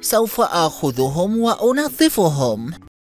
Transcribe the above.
سوف آخذهم وأنظفهم.